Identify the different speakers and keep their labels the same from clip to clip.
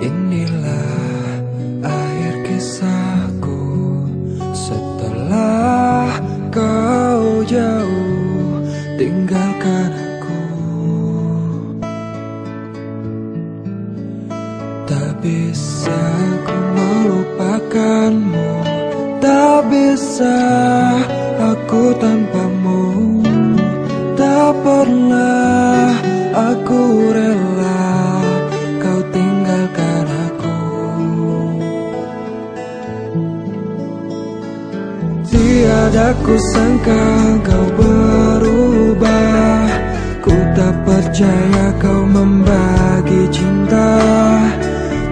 Speaker 1: Inilah akhir kisahku. Setelah kau jauh tinggalkan aku. Tak bisa ku melupakanmu. Tak bisa aku tanpa Ku sangka kau berubah. Ku tak percaya kau membagi cinta.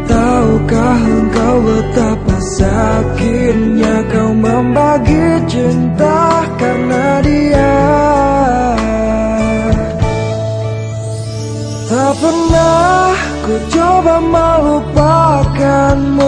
Speaker 1: Tahukah engkau betapa sakitnya kau membagi cinta karena dia? Tak pernah ku coba melupakanmu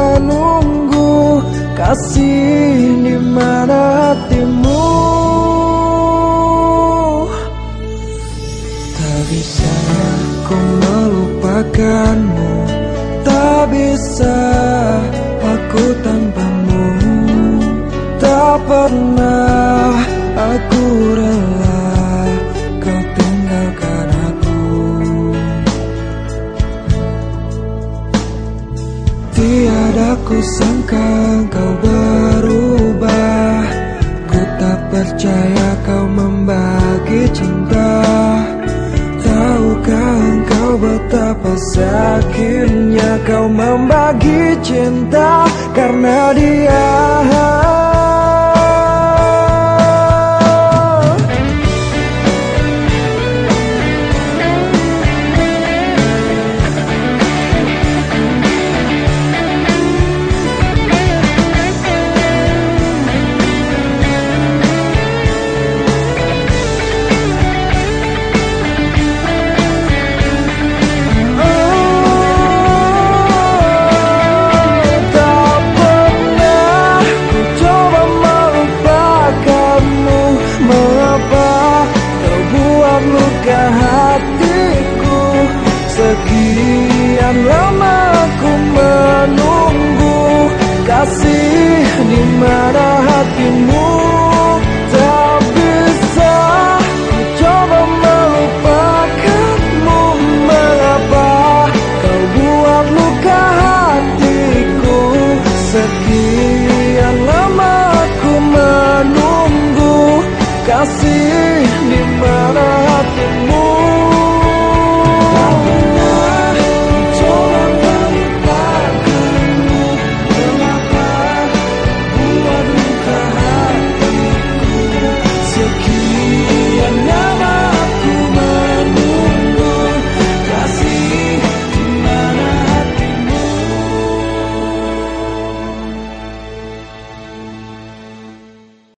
Speaker 1: Kasih di mana hatimu? Tak bisa ku melupakanmu. Tak bisa aku tanpamu. Tak pernah aku Tiada ku sangka kau berubah. Ku tak percaya kau membagi cinta. Tahukah engkau betapa sakitnya kau membagi cinta? Karena dia Kasih di mana